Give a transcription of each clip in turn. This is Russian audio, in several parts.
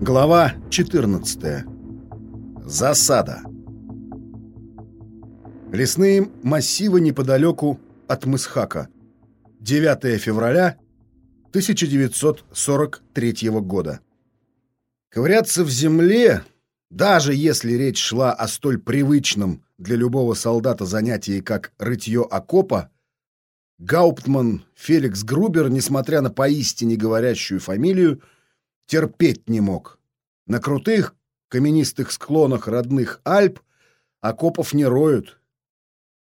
Глава 14. Засада. Лесные массивы неподалеку от Мысхака. 9 февраля 1943 года. Ковыряться в земле, даже если речь шла о столь привычном для любого солдата занятии, как рытье окопа, Гауптман Феликс Грубер, несмотря на поистине говорящую фамилию, терпеть не мог. На крутых каменистых склонах родных Альп окопов не роют.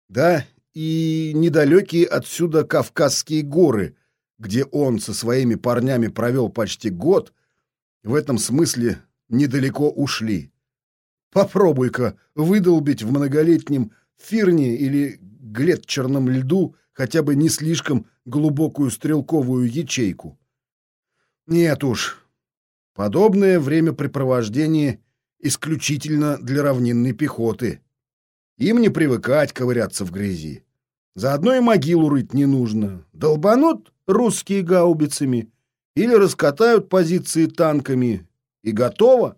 Да, и недалекие отсюда Кавказские горы, где он со своими парнями провел почти год, в этом смысле недалеко ушли. Попробуй-ка выдолбить в многолетнем фирне или глетчерном льду хотя бы не слишком глубокую стрелковую ячейку. Нет уж, подобное времяпрепровождение исключительно для равнинной пехоты. Им не привыкать ковыряться в грязи. Заодно и могилу рыть не нужно. Долбанут русские гаубицами или раскатают позиции танками, и готово.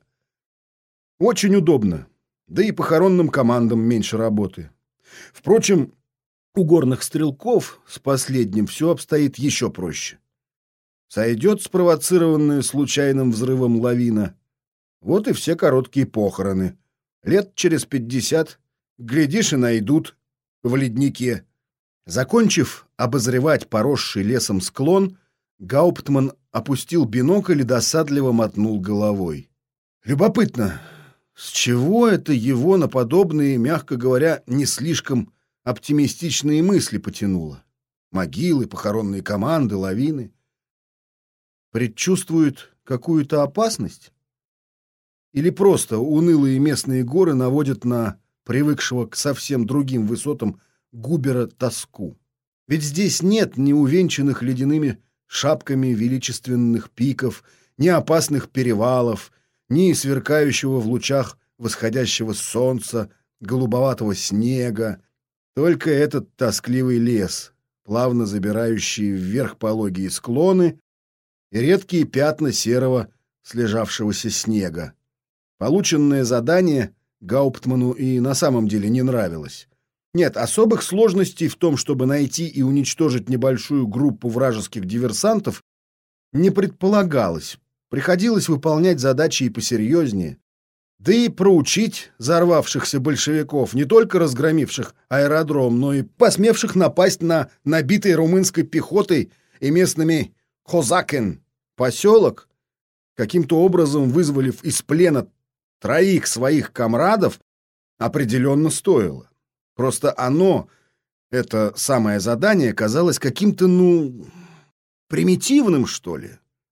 Очень удобно, да и похоронным командам меньше работы. Впрочем, у горных стрелков с последним все обстоит еще проще. Сойдет спровоцированная случайным взрывом лавина. Вот и все короткие похороны. Лет через пятьдесят, глядишь, и найдут в леднике. Закончив обозревать поросший лесом склон, Гауптман опустил бинокль и досадливо мотнул головой. Любопытно, с чего это его на подобные, мягко говоря, не слишком оптимистичные мысли потянуло. Могилы, похоронные команды, лавины. Предчувствует какую-то опасность? Или просто унылые местные горы наводят на привыкшего к совсем другим высотам Губера тоску? Ведь здесь нет ни увенчанных ледяными шапками величественных пиков, ни опасных перевалов, ни сверкающего в лучах восходящего солнца, голубоватого снега, только этот тоскливый лес, плавно забирающий вверх пологие склоны и редкие пятна серого слежавшегося снега. Полученное задание Гауптману и на самом деле не нравилось. Нет, особых сложностей в том, чтобы найти и уничтожить небольшую группу вражеских диверсантов, не предполагалось. Приходилось выполнять задачи и посерьезнее да и проучить взорвавшихся большевиков, не только разгромивших аэродром, но и посмевших напасть на набитый румынской пехотой и местными Хозакен поселок, каким-то образом вызволив из плена троих своих комрадов, определенно стоило. Просто оно, это самое задание, казалось каким-то, ну, примитивным, что ли.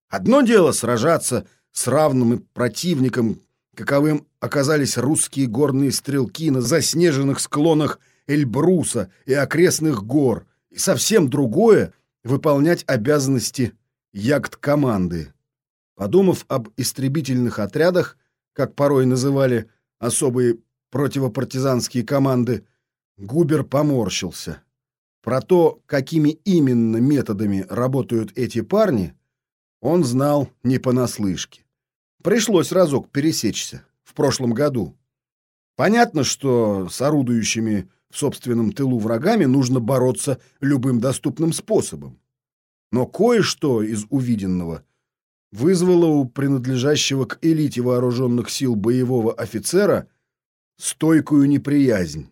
Одно дело сражаться с равным противником, каковым оказались русские горные стрелки на заснеженных склонах Эльбруса и окрестных гор, и совсем другое — выполнять обязанности ягд-команды. Подумав об истребительных отрядах, как порой называли особые противопартизанские команды, Губер поморщился. Про то, какими именно методами работают эти парни, он знал не понаслышке. Пришлось разок пересечься в прошлом году. Понятно, что с орудующими в собственном тылу врагами нужно бороться любым доступным способом. Но кое-что из увиденного вызвало у принадлежащего к элите вооруженных сил боевого офицера стойкую неприязнь.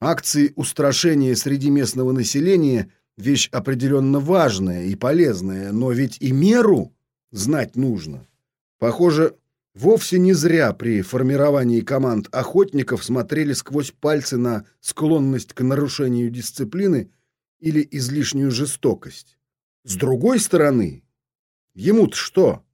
Акции устрашения среди местного населения – вещь определенно важная и полезная, но ведь и меру знать нужно. Похоже, вовсе не зря при формировании команд охотников смотрели сквозь пальцы на склонность к нарушению дисциплины или излишнюю жестокость. С другой стороны, ему-то что?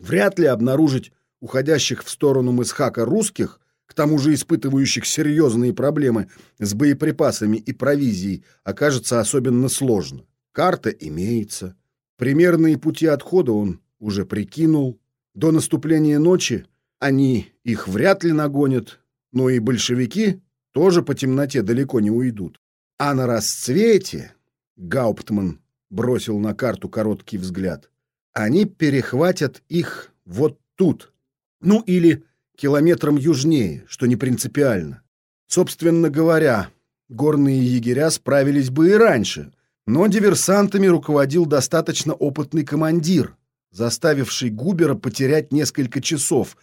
Вряд ли обнаружить уходящих в сторону Мысхака русских, к тому же испытывающих серьезные проблемы с боеприпасами и провизией, окажется особенно сложно. Карта имеется. Примерные пути отхода он уже прикинул. До наступления ночи они их вряд ли нагонят, но и большевики тоже по темноте далеко не уйдут. А на расцвете, Гауптман бросил на карту короткий взгляд, они перехватят их вот тут, Ну или километром южнее, что не принципиально. Собственно говоря, горные егеря справились бы и раньше, но диверсантами руководил достаточно опытный командир, заставивший Губера потерять несколько часов,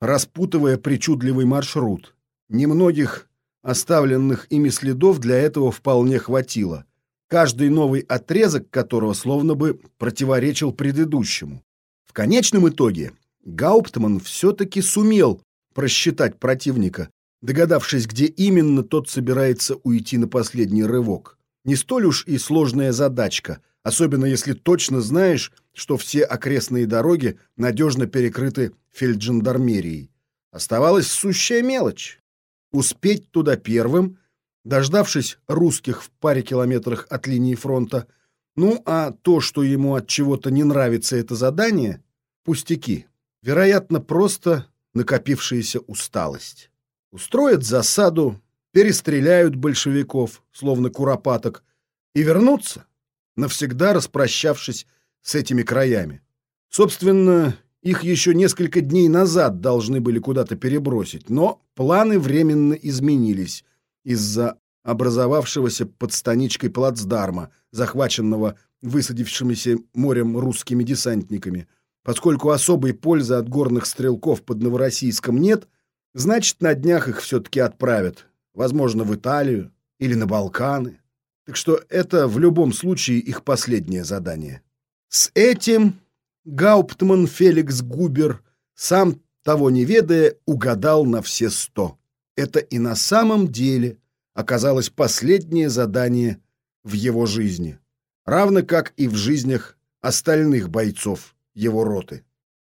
распутывая причудливый маршрут. Немногих оставленных ими следов для этого вполне хватило, каждый новый отрезок которого словно бы противоречил предыдущему. В конечном итоге Гауптман все-таки сумел просчитать противника, догадавшись, где именно тот собирается уйти на последний рывок. Не столь уж и сложная задачка, особенно если точно знаешь, что все окрестные дороги надежно перекрыты фельджандармерией. Оставалась сущая мелочь — успеть туда первым, дождавшись русских в паре километрах от линии фронта. Ну, а то, что ему от чего-то не нравится это задание — пустяки. Вероятно, просто накопившаяся усталость. Устроят засаду, перестреляют большевиков, словно куропаток, и вернутся, навсегда распрощавшись с этими краями. Собственно, их еще несколько дней назад должны были куда-то перебросить, но планы временно изменились из-за образовавшегося под станичкой плацдарма, захваченного высадившимися морем русскими десантниками. Поскольку особой пользы от горных стрелков под Новороссийском нет, значит, на днях их все-таки отправят, возможно, в Италию или на Балканы. Так что это в любом случае их последнее задание. С этим Гауптман Феликс Губер, сам того не ведая, угадал на все сто. Это и на самом деле оказалось последнее задание в его жизни, равно как и в жизнях остальных бойцов его роты.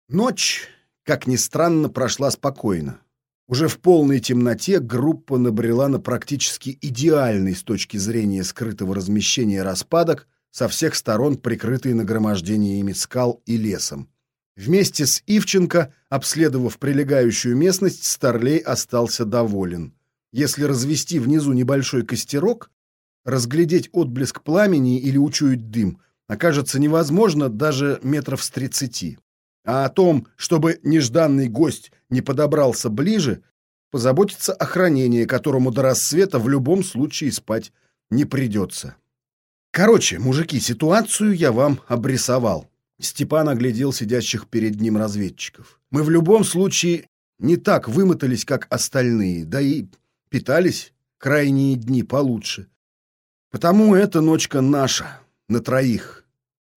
Ночь, как ни странно, прошла спокойно. Уже в полной темноте группа набрела на практически идеальный с точки зрения скрытого размещения распадок, со всех сторон прикрытый нагромождениями скал и лесом. Вместе с Ивченко, обследовав прилегающую местность, Старлей остался доволен. Если развести внизу небольшой костерок, разглядеть отблеск пламени или учуять дым окажется невозможно даже метров с тридцати. А о том, чтобы нежданный гость не подобрался ближе, позаботится охранение, которому до рассвета в любом случае спать не придется. Короче, мужики, ситуацию я вам обрисовал. Степан оглядел сидящих перед ним разведчиков. Мы в любом случае не так вымотались, как остальные, да и питались крайние дни получше. Потому эта ночка наша, на троих.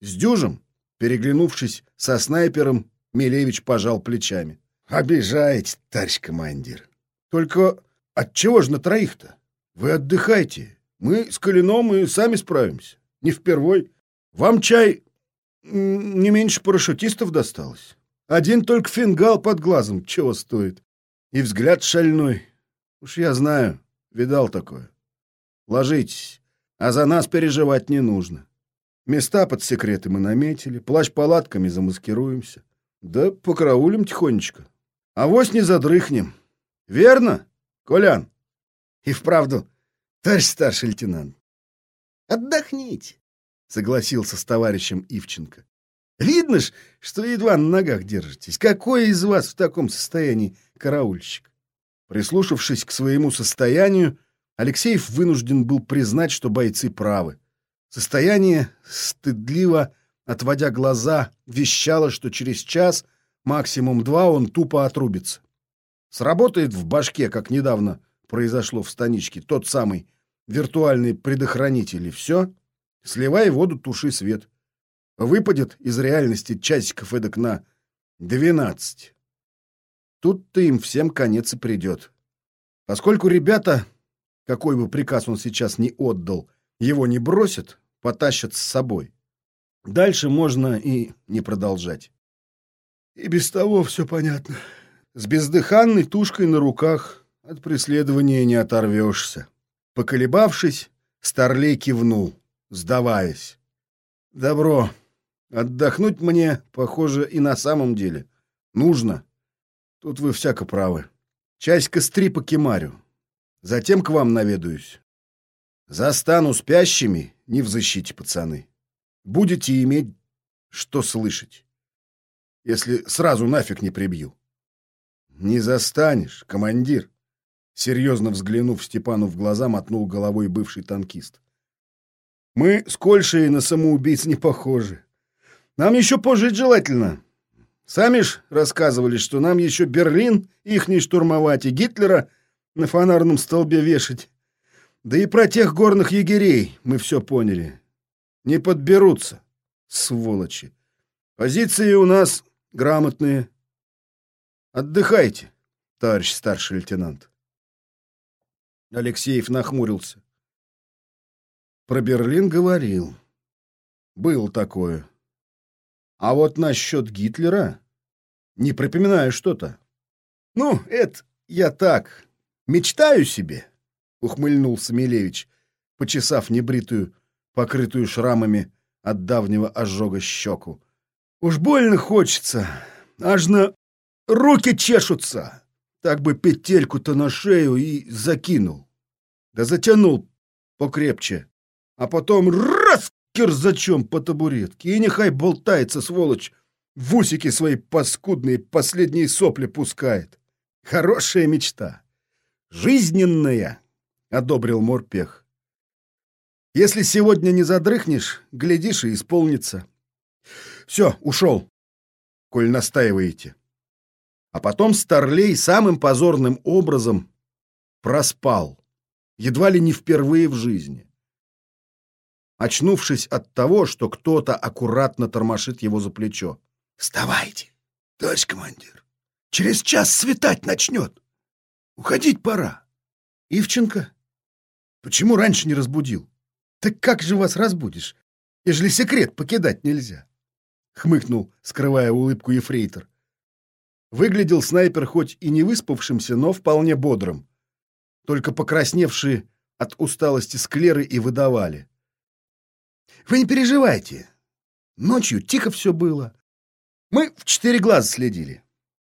С дюжем Переглянувшись со снайпером, Милевич пожал плечами. «Обижаете, товарищ командир. Только от чего же на троих-то? Вы отдыхайте. Мы с Калином и сами справимся. Не впервой. Вам чай не меньше парашютистов досталось. Один только фингал под глазом чего стоит. И взгляд шальной. Уж я знаю, видал такое. Ложитесь, а за нас переживать не нужно. Места под секреты мы наметили, плащ-палатками замаскируемся. Да покараулим тихонечко. А вось не задрыхнем. Верно, Колян? И вправду, товарищ старший лейтенант. Отдохните, согласился с товарищем Ивченко. Видно ж, что едва на ногах держитесь. Какой из вас в таком состоянии караульщик? Прислушавшись к своему состоянию, Алексеев вынужден был признать, что бойцы правы. Состояние, стыдливо отводя глаза, вещало, что через час, максимум два, он тупо отрубится. Сработает в башке, как недавно произошло в станичке, тот самый виртуальный предохранитель, и все. Сливай воду, туши свет. Выпадет из реальности часиков эдак на двенадцать. Тут-то им всем конец и придет. Поскольку ребята, какой бы приказ он сейчас не отдал, его не бросят, потащат с собой. Дальше можно и не продолжать. И без того все понятно. С бездыханной тушкой на руках от преследования не оторвешься. Поколебавшись, Старлей кивнул, сдаваясь. Добро. Отдохнуть мне, похоже, и на самом деле нужно. Тут вы всяко правы. Часть с по кемарю. Затем к вам наведаюсь. Застану спящими, не в защите, пацаны. Будете иметь что слышать, если сразу нафиг не прибью. не застанешь, командир. Серьезно взглянув Степану в глаза, мотнул головой бывший танкист. Мы с Кольшей на самоубийц не похожи. Нам еще пожить желательно. Сами ж рассказывали, что нам еще Берлин ихний штурмовать и Гитлера на фонарном столбе вешать. Да и про тех горных егерей мы все поняли. Не подберутся, сволочи. Позиции у нас грамотные. Отдыхайте, товарищ старший лейтенант. Алексеев нахмурился. Про Берлин говорил. Было такое. А вот насчет Гитлера не припоминаю что-то. Ну, это я так, мечтаю себе, ухмыльнулся Милевич, почесав небритую, покрытую шрамами от давнего ожога щеку. Уж больно хочется, аж на руки чешутся. Так бы петельку-то на шею и закинул. Да затянул покрепче, а потом раз кирзачом по табуретке, и нехай болтается, сволочь, в усики свои паскудные последние сопли пускает. Хорошая мечта. Жизненная, — одобрил Морпех. Если сегодня не задрыхнешь, глядишь и исполнится. Все, ушел, коль настаиваете. А потом Старлей самым позорным образом проспал, едва ли не впервые в жизни очнувшись от того, что кто-то аккуратно тормошит его за плечо. «Вставайте, товарищ командир! Через час светать начнет! Уходить пора!» «Ивченко? Почему раньше не разбудил? Так как же вас разбудишь, ежели секрет покидать нельзя?» Хмыкнул, скрывая улыбку ефрейтор. Выглядел снайпер хоть и не выспавшимся, но вполне бодрым. Только покрасневшие от усталости склеры и выдавали. Вы не переживайте. Ночью тихо все было. Мы в четыре глаза следили.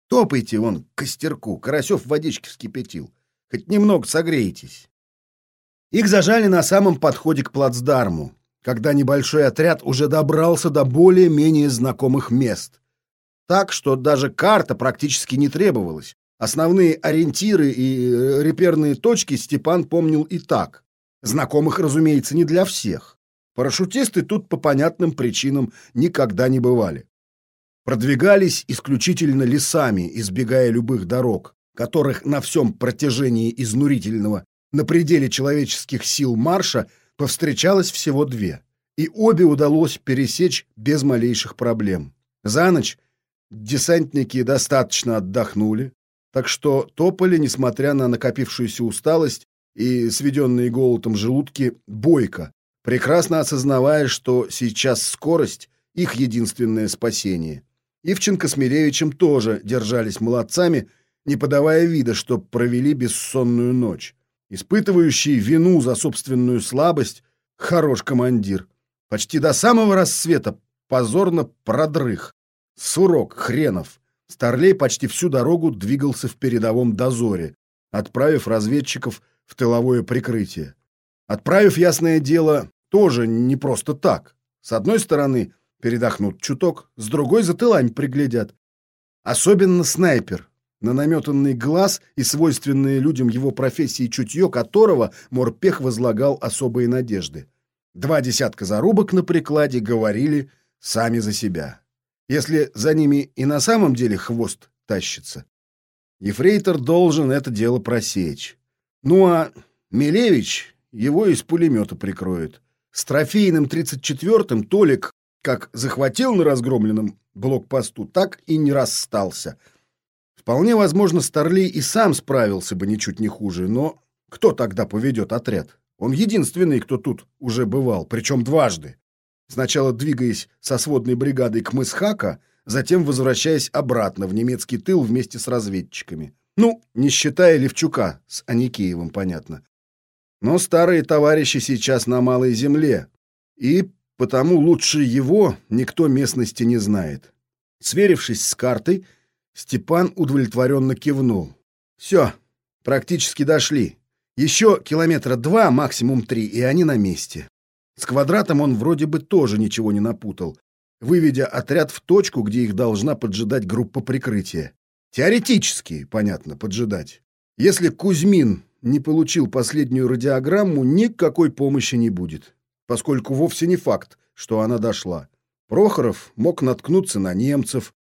Топайте вон к костерку, Карасев водички вскипятил. Хоть немного согреетесь. Их зажали на самом подходе к плацдарму, когда небольшой отряд уже добрался до более-менее знакомых мест. Так, что даже карта практически не требовалась. Основные ориентиры и э, реперные точки Степан помнил и так. Знакомых, разумеется, не для всех. Парашютисты тут по понятным причинам никогда не бывали. Продвигались исключительно лесами, избегая любых дорог, которых на всем протяжении изнурительного, на пределе человеческих сил марша повстречалось всего две, и обе удалось пересечь без малейших проблем. За ночь десантники достаточно отдохнули, так что топали, несмотря на накопившуюся усталость и сведенные голодом желудки, бойко, прекрасно осознавая, что сейчас скорость — их единственное спасение. Ивченко с Милевичем тоже держались молодцами, не подавая вида, что провели бессонную ночь. Испытывающий вину за собственную слабость, хорош командир. Почти до самого рассвета позорно продрых. Сурок, хренов. Старлей почти всю дорогу двигался в передовом дозоре, отправив разведчиков в тыловое прикрытие. Отправив, ясное дело, тоже не просто так. С одной стороны, передохнут чуток, с другой за тылань приглядят. Особенно снайпер, на наметанный глаз и свойственные людям его профессии чутье которого Морпех возлагал особые надежды. Два десятка зарубок на прикладе говорили сами за себя. Если за ними и на самом деле хвост тащится, Ефрейтор должен это дело просечь. Ну а Милевич его из пулемета прикроет. С трофейным 34-м Толик как захватил на разгромленном блокпосту, так и не расстался. Вполне возможно, Старлей и сам справился бы ничуть не хуже, но кто тогда поведет отряд? Он единственный, кто тут уже бывал, причем дважды. Сначала двигаясь со сводной бригадой к Мысхака, затем возвращаясь обратно в немецкий тыл вместе с разведчиками. Ну, не считая Левчука с Аникеевым, понятно. Но старые товарищи сейчас на Малой Земле, и потому лучше его никто местности не знает. Сверившись с картой, Степан удовлетворенно кивнул. «Все, практически дошли. Еще километра два, максимум три, и они на месте». С квадратом он вроде бы тоже ничего не напутал, выведя отряд в точку, где их должна поджидать группа прикрытия. Теоретически, понятно, поджидать. Если Кузьмин не получил последнюю радиограмму, никакой помощи не будет, поскольку вовсе не факт, что она дошла. Прохоров мог наткнуться на немцев,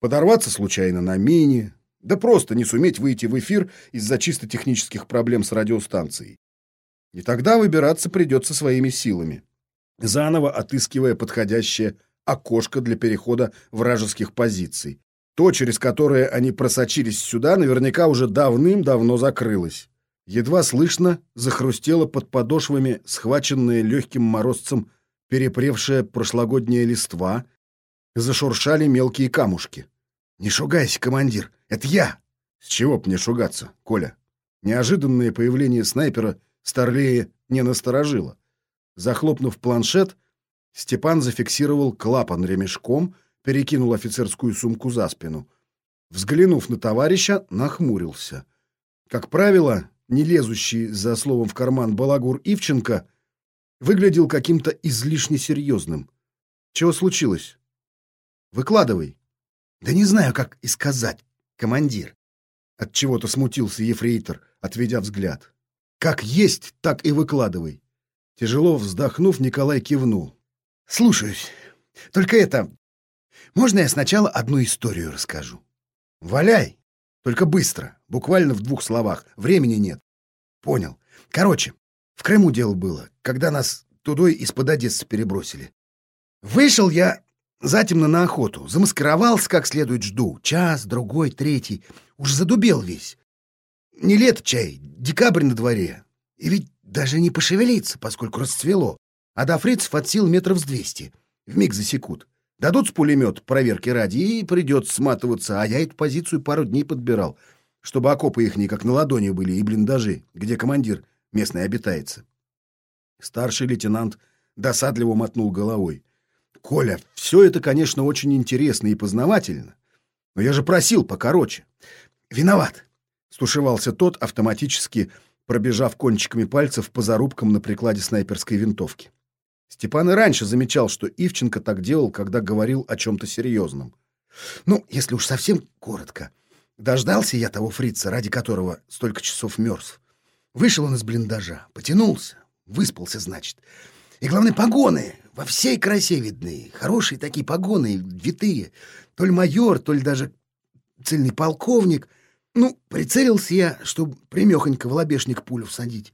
подорваться случайно на мине, да просто не суметь выйти в эфир из-за чисто технических проблем с радиостанцией. И тогда выбираться придется своими силами, заново отыскивая подходящее окошко для перехода вражеских позиций. То, через которое они просочились сюда, наверняка уже давным-давно закрылось. Едва слышно захрустело под подошвами схваченное легким морозцем перепревшая прошлогодняя листва, зашуршали мелкие камушки. «Не шугайся, командир, это я!» «С чего б мне шугаться, Коля?» Неожиданное появление снайпера Старлея не насторожило. Захлопнув планшет, Степан зафиксировал клапан ремешком, перекинул офицерскую сумку за спину. Взглянув на товарища, нахмурился. Как правило, не лезущий за словом в карман балагур Ивченко выглядел каким-то излишне серьезным. Чего случилось? Выкладывай. Да не знаю, как и сказать, командир. От чего-то смутился ефрейтор, отведя взгляд. Как есть, так и выкладывай. Тяжело вздохнув, Николай кивнул. Слушаюсь. Только это... Можно я сначала одну историю расскажу? Валяй. Только быстро, буквально в двух словах. Времени нет. Понял. Короче, в Крыму дело было, когда нас тудой из-под Одессы перебросили. Вышел я затемно на охоту, замаскировался как следует жду. Час, другой, третий. Уж задубел весь. Не лето чай, декабрь на дворе. И ведь даже не пошевелиться, поскольку расцвело. А до фрицев от сил метров с двести. Вмиг засекут. Дадут с пулемет проверки ради, и придется сматываться. А я эту позицию пару дней подбирал, чтобы окопы их не как на ладони были и блиндажи, где командир местный обитается. Старший лейтенант досадливо мотнул головой. «Коля, все это, конечно, очень интересно и познавательно, но я же просил покороче». «Виноват», — стушевался тот, автоматически пробежав кончиками пальцев по зарубкам на прикладе снайперской винтовки. Степан и раньше замечал, что Ивченко так делал, когда говорил о чем-то серьезном. «Ну, если уж совсем коротко, дождался я того фрица, ради которого столько часов мерз. Вышел он из блиндажа, потянулся, выспался, значит. И, главное, погоны во всей красе видны. Хорошие такие погоны, витые. То ли майор, то ли даже цельный полковник. Ну, прицелился я, чтобы примехонько в лобешник пулю всадить.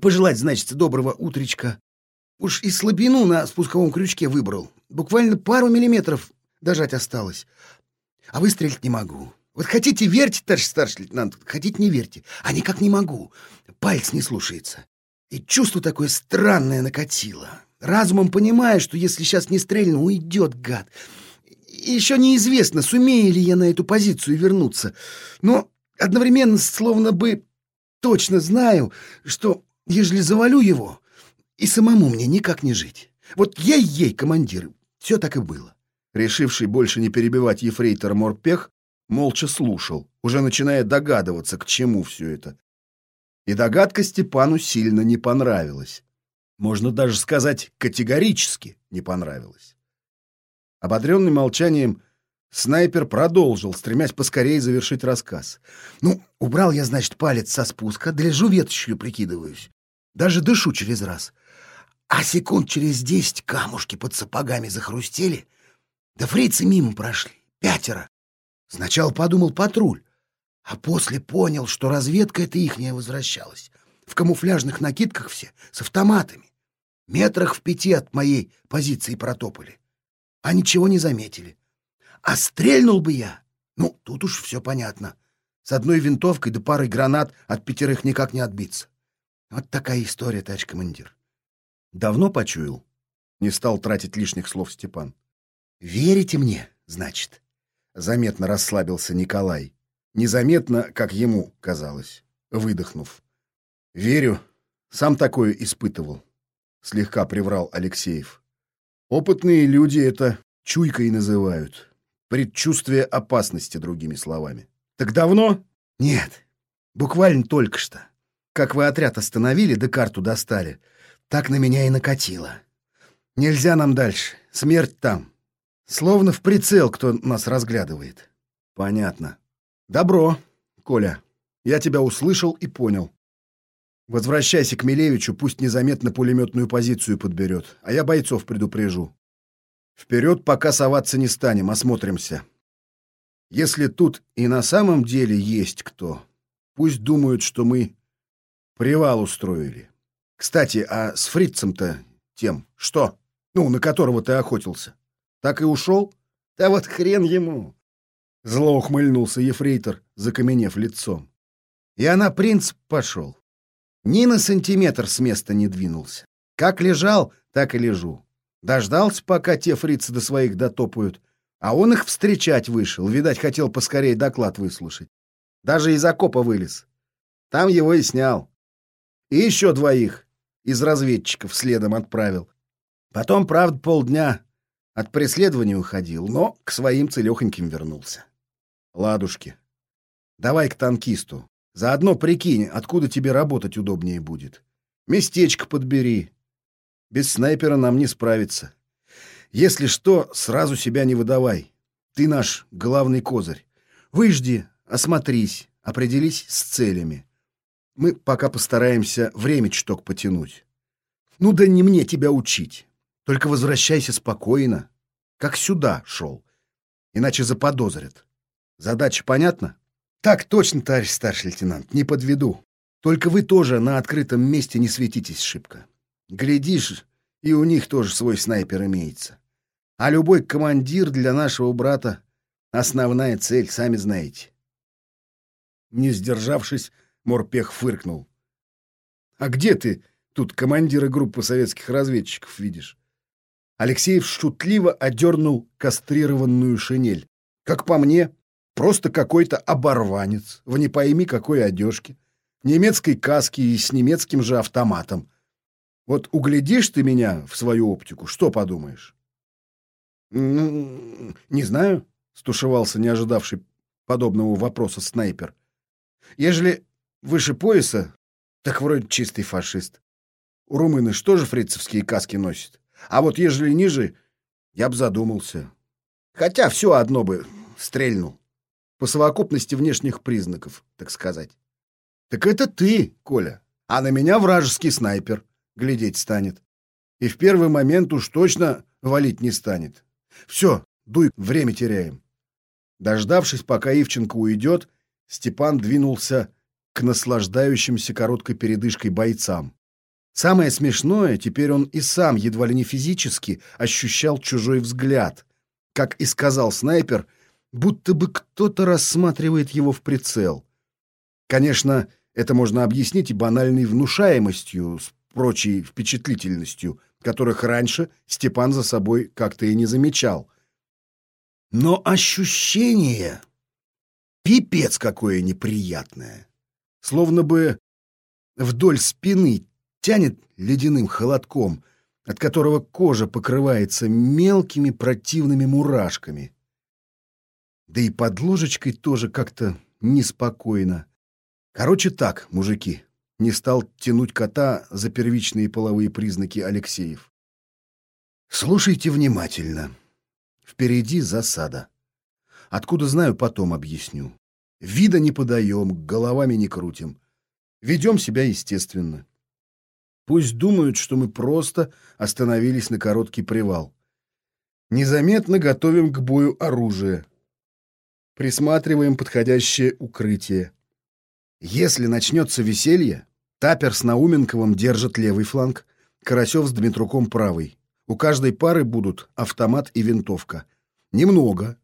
Пожелать, значит, доброго утречка. Уж и слабину на спусковом крючке выбрал. Буквально пару миллиметров дожать осталось. А выстрелить не могу. Вот хотите верьте, товарищ старший лейтенант, хотите не верьте, а никак не могу. Палец не слушается. И чувство такое странное накатило. Разумом понимаю, что если сейчас не стрельну, уйдет гад. Еще неизвестно, сумею ли я на эту позицию вернуться. Но одновременно словно бы точно знаю, что ежели завалю его, и самому мне никак не жить. Вот ей-ей, командир, все так и было. Решивший больше не перебивать ефрейтор Морпех, молча слушал, уже начиная догадываться, к чему все это. И догадка Степану сильно не понравилась. Можно даже сказать, категорически не понравилась. Ободренный молчанием, снайпер продолжил, стремясь поскорее завершить рассказ. «Ну, убрал я, значит, палец со спуска, да лежу веточью прикидываюсь. Даже дышу через раз. А секунд через десять камушки под сапогами захрустели, да фрицы мимо прошли, пятеро. Сначала подумал патруль, а после понял, что разведка это ихняя возвращалась. В камуфляжных накидках все, с автоматами. Метрах в пяти от моей позиции протопали. А ничего не заметили. А стрельнул бы я. Ну, тут уж все понятно. С одной винтовкой да парой гранат от пятерых никак не отбиться. Вот такая история, товарищ командир. Давно почуял? Не стал тратить лишних слов Степан. Верите мне, значит? Заметно расслабился Николай. Незаметно, как ему казалось, выдохнув. «Верю. Сам такое испытывал», — слегка приврал Алексеев. «Опытные люди это чуйкой называют. Предчувствие опасности, другими словами. Так давно?» «Нет, буквально только что. Как вы отряд остановили да карту достали, так на меня и накатило. Нельзя нам дальше. Смерть там. Словно в прицел кто нас разглядывает. Понятно. Добро, Коля. Я тебя услышал и понял. Возвращайся к Милевичу, пусть незаметно пулеметную позицию подберет, а я бойцов предупрежу. Вперед пока соваться не станем, осмотримся. Если тут и на самом деле есть кто, пусть думают, что мы привал устроили. Кстати, а с фрицем-то тем что? Ну, на которого ты охотился. Так и ушел? Да вот хрен ему. Зло ухмыльнулся ефрейтор, закаменев лицом. Я на принцип пошел. Ни на сантиметр с места не двинулся. Как лежал, так и лежу. Дождался, пока те фрицы до своих дотопают, а он их встречать вышел. Видать, хотел поскорее доклад выслушать. Даже из окопа вылез. Там его и снял. И еще двоих из разведчиков следом отправил. Потом, правда, полдня от преследования уходил, но к своим целехоньким вернулся. Ладушки, давай к танкисту. Заодно прикинь, откуда тебе работать удобнее будет. Местечко подбери. Без снайпера нам не справиться. Если что, сразу себя не выдавай. Ты наш главный козырь. Выжди, осмотрись, определись с целями. Мы пока постараемся время чуток потянуть. Ну да не мне тебя учить. Только возвращайся спокойно, как сюда шел. Иначе заподозрят. Задача понятна? Так точно, товарищ старший лейтенант, не подведу. Только вы тоже на открытом месте не светитесь шибко. Глядишь, и у них тоже свой снайпер имеется. А любой командир для нашего брата — основная цель, сами знаете. Не сдержавшись, Морпех фыркнул. «А где ты тут командира группы советских разведчиков видишь?» Алексеев шутливо одернул кастрированную шинель. «Как по мне, просто какой-то оборванец в не пойми какой одежке, немецкой каске и с немецким же автоматом. Вот углядишь ты меня в свою оптику, что подумаешь?» «Ну, не знаю», — стушевался не ожидавший подобного вопроса снайпер. «Ежели выше пояса, так вроде чистый фашист. У румыны что же фрицевские каски носят? А вот ежели ниже, я б задумался. Хотя все одно бы стрельнул. По совокупности внешних признаков, так сказать. Так это ты, Коля. А на меня вражеский снайпер глядеть станет. И в первый момент уж точно валить не станет. Все, дуй, время теряем. Дождавшись, пока Ивченко уйдет, Степан двинулся к наслаждающимся короткой передышкой бойцам. Самое смешное, теперь он и сам едва ли не физически ощущал чужой взгляд. Как и сказал снайпер, будто бы кто-то рассматривает его в прицел. Конечно, это можно объяснить и банальной внушаемостью, с прочей впечатлительностью, которых раньше Степан за собой как-то и не замечал. Но ощущение пипец какое неприятное. Словно бы вдоль спины тянет ледяным холодком, от которого кожа покрывается мелкими противными мурашками. Да и под ложечкой тоже как-то неспокойно. Короче так, мужики, не стал тянуть кота за первичные половые признаки Алексеев. Слушайте внимательно. Впереди засада. Откуда знаю, потом объясню. Вида не подаем, головами не крутим. Ведем себя естественно. Пусть думают, что мы просто остановились на короткий привал. Незаметно готовим к бою оружие. Присматриваем подходящее укрытие. Если начнется веселье, Тапер с Науменковым держит левый фланг, Карасев с Дмитруком правый. У каждой пары будут автомат и винтовка. Немного,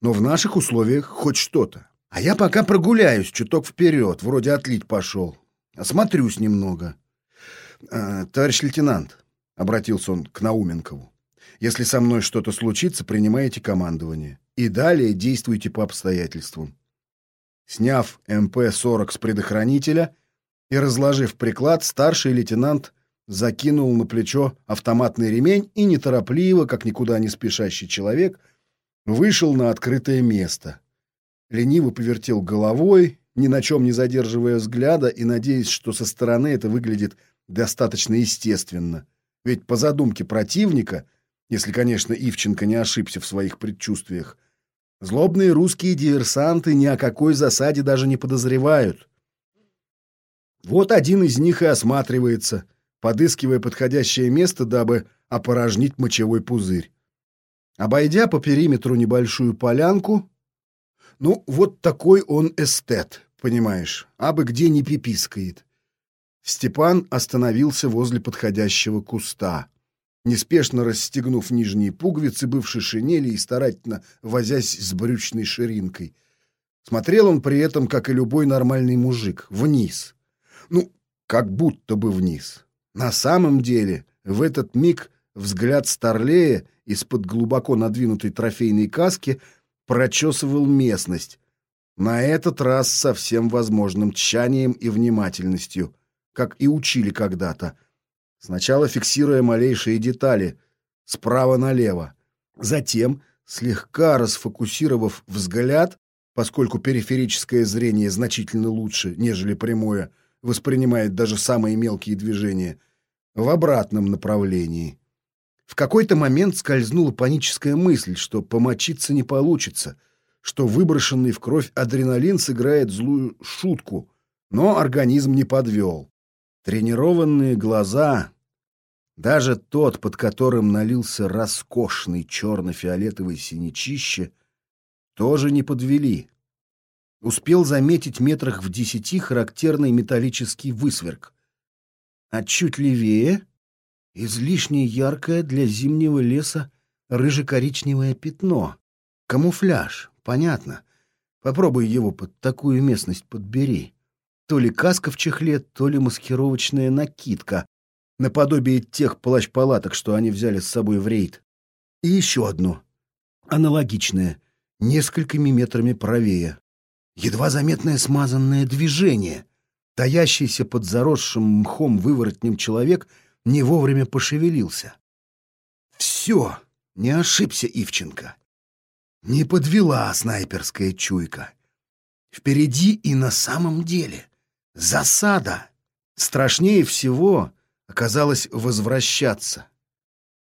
но в наших условиях хоть что-то. А я пока прогуляюсь чуток вперед, вроде отлить пошел. Осмотрюсь немного. А, «Товарищ лейтенант», — обратился он к Науменкову, «если со мной что-то случится, принимайте командование. И далее действуйте по обстоятельствам». Сняв МП-40 с предохранителя и разложив приклад, старший лейтенант закинул на плечо автоматный ремень и неторопливо, как никуда не спешащий человек, вышел на открытое место. Лениво повертел головой, ни на чем не задерживая взгляда и надеясь, что со стороны это выглядит достаточно естественно. Ведь по задумке противника, если, конечно, Ивченко не ошибся в своих предчувствиях, Злобные русские диверсанты ни о какой засаде даже не подозревают. Вот один из них и осматривается, подыскивая подходящее место, дабы опорожнить мочевой пузырь. Обойдя по периметру небольшую полянку, ну, вот такой он эстет, понимаешь, абы где не пипискает. Степан остановился возле подходящего куста, неспешно расстегнув нижние пуговицы бывшей шинели и старательно возясь с брючной ширинкой. Смотрел он при этом, как и любой нормальный мужик, вниз. Ну, как будто бы вниз. На самом деле, в этот миг взгляд Старлея из-под глубоко надвинутой трофейной каски прочесывал местность, на этот раз со всем возможным тщанием и внимательностью, как и учили когда-то. Сначала фиксируя малейшие детали, справа налево. Затем, слегка расфокусировав взгляд, поскольку периферическое зрение значительно лучше, нежели прямое, воспринимает даже самые мелкие движения, в обратном направлении. В какой-то момент скользнула паническая мысль, что помочиться не получится, что выброшенный в кровь адреналин сыграет злую шутку, но организм не подвел. Тренированные глаза, даже тот, под которым налился роскошный черно-фиолетовый синячище, тоже не подвели. Успел заметить метрах в десяти характерный металлический высверк. А чуть левее — излишне яркое для зимнего леса рыже-коричневое пятно. Камуфляж, понятно. Попробуй его под такую местность подбери. То ли каска в чехле, то ли маскировочная накидка, наподобие тех плащ-палаток, что они взяли с собой в рейд. И еще одно, аналогичное, несколькими метрами правее. Едва заметное смазанное движение. Таящийся под заросшим мхом выворотнем человек не вовремя пошевелился. Все, не ошибся Ивченко. Не подвела снайперская чуйка. Впереди и на самом деле Засада! Страшнее всего оказалось возвращаться.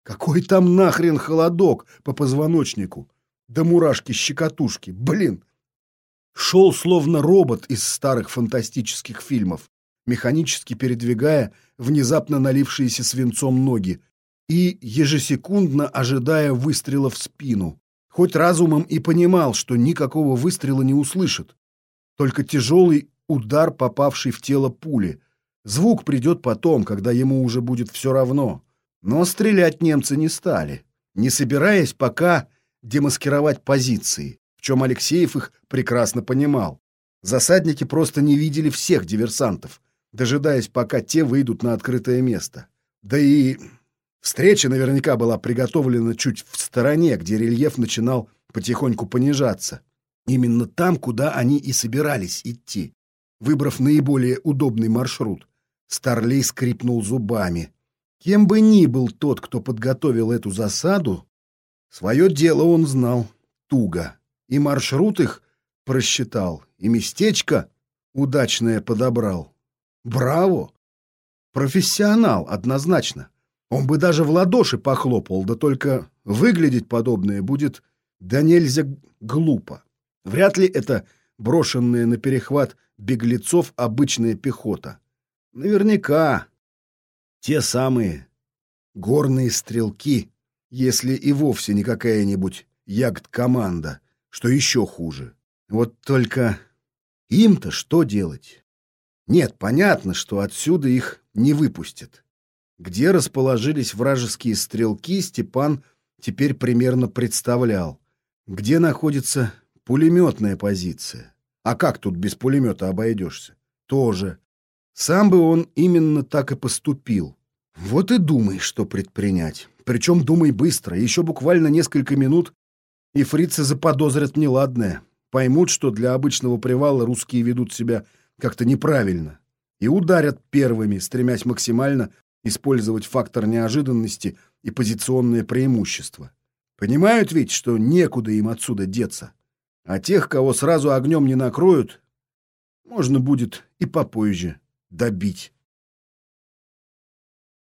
Какой там нахрен холодок по позвоночнику? Да мурашки-щекотушки, блин! Шел словно робот из старых фантастических фильмов, механически передвигая внезапно налившиеся свинцом ноги и ежесекундно ожидая выстрела в спину. Хоть разумом и понимал, что никакого выстрела не услышит. Только тяжелый удар, попавший в тело пули. Звук придет потом, когда ему уже будет все равно. Но стрелять немцы не стали, не собираясь пока демаскировать позиции, в чем Алексеев их прекрасно понимал. Засадники просто не видели всех диверсантов, дожидаясь, пока те выйдут на открытое место. Да и встреча наверняка была приготовлена чуть в стороне, где рельеф начинал потихоньку понижаться. Именно там, куда они и собирались идти. Выбрав наиболее удобный маршрут, Старлей скрипнул зубами. Кем бы ни был тот, кто подготовил эту засаду, свое дело он знал туго. И маршрут их просчитал, и местечко удачное подобрал. Браво! Профессионал, однозначно. Он бы даже в ладоши похлопал, да только выглядеть подобное будет да нельзя глупо. Вряд ли это брошенная на перехват беглецов обычная пехота. Наверняка те самые горные стрелки, если и вовсе не какая-нибудь ягд-команда, что еще хуже. Вот только им-то что делать? Нет, понятно, что отсюда их не выпустят. Где расположились вражеские стрелки, Степан теперь примерно представлял. Где находится пулеметная позиция. А как тут без пулемета обойдешься? Тоже. Сам бы он именно так и поступил. Вот и думай, что предпринять. Причем думай быстро. Еще буквально несколько минут, и фрицы заподозрят неладное. Поймут, что для обычного привала русские ведут себя как-то неправильно. И ударят первыми, стремясь максимально использовать фактор неожиданности и позиционное преимущество. Понимают ведь, что некуда им отсюда деться. А тех, кого сразу огнем не накроют, можно будет и попозже добить.